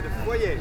de foyer.